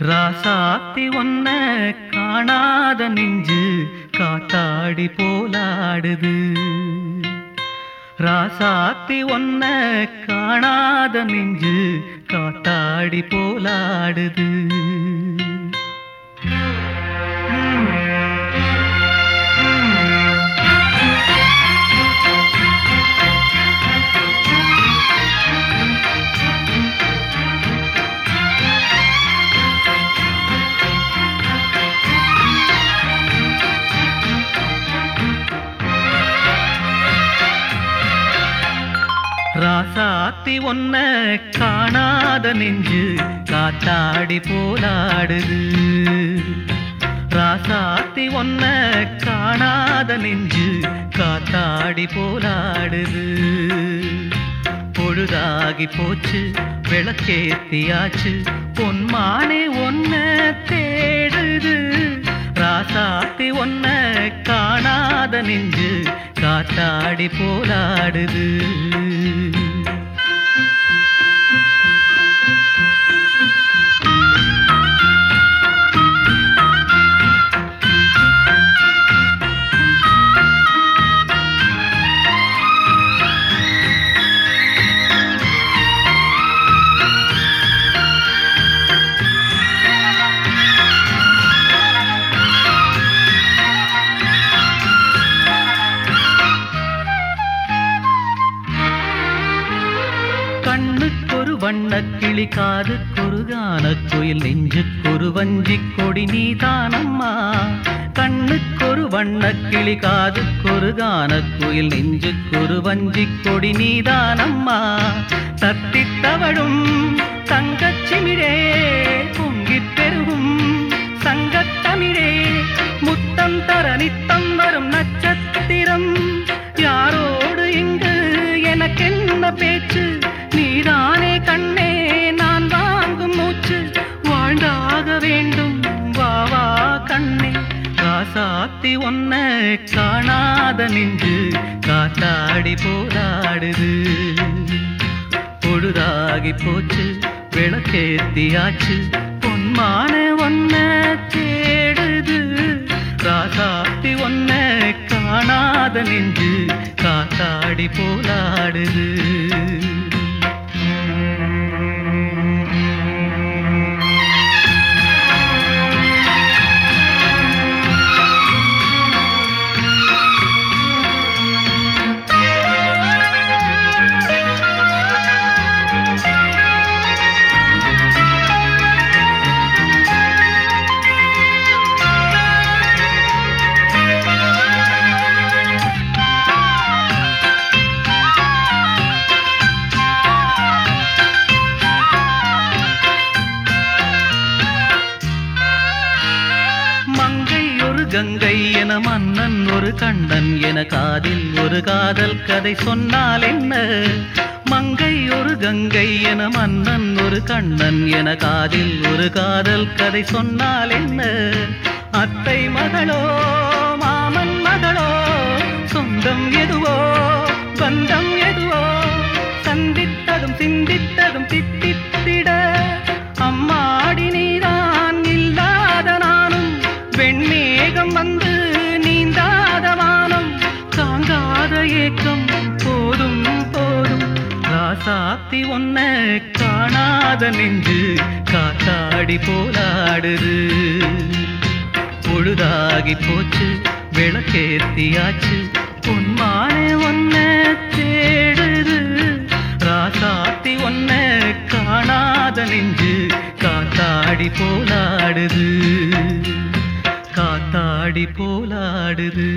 ராசாத்தி ஒன்ன காணாத நெஞ்சு காத்தாடி போலாடுது. ராசாத்தி ஒன்ன காணாத நெஞ்சு காத்தாடி போலாடுது. ராசாத்தி ஒன்ன காணாத நெஞ்சு காத்தாடி போலாடுது. ராசாத்தி ஒன்ன காணாத நெஞ்சு காத்தாடி போலாடுது. பொழுதாகி போச்சு விளக்கேத்தியாச்சு பொன்மானே ஒன்ன தேடுது. ராசாத்தி ஒன்ன காணாத நெஞ்சு காத்தாடி போலாடுது. கண்ணுக்கொரு வண்ண கிளி காதுக்கொரு கானக் குயில் நெஞ்சுக்கொரு வஞ்சி கொடி நீதானம்மா. கண்ணுக்கொரு வண்ண கிளி காதுக்கொரு கானக் குயில் நெஞ்சுக்கொரு வஞ்சி கொடி நீதானம்மா. தத்தித்தவழும் ஒன்ன காணாத நின்று காத்தாடி போராடுது. பொழுதாகி போச்சு விளக்கேத்தியாச்சு பொன்மான ஒன்ன தேடுது. ராசாத்தி ஒன்ன காணாத நின்று காத்தாடி போராடுது. கங்கை என மன்னன் ஒரு கண்ணன் என காதில் ஒரு காதல் கதை சொன்னால் என்ன? மங்கை ஒரு கங்கை என மன்னன் ஒரு கண்ணன் என காதில் ஒரு காதல் கதை சொன்னால் என்ன? அத்தை மகளோ தாங்காத ஏக்கம் போதும் போதும். ராசாத்தி ஒன்ன காணாத நெஞ்சு காத்தாடி போலாடுது பொழுதாகி போச்சு விளக்கேத்தியாச்சு. பொன்மானே ஒன்ன தேடுது. ராசாத்தி ஒன்ன காணாத நெஞ்சு காத்தாடி போலாடுது. காத்தாடி போலாடுது.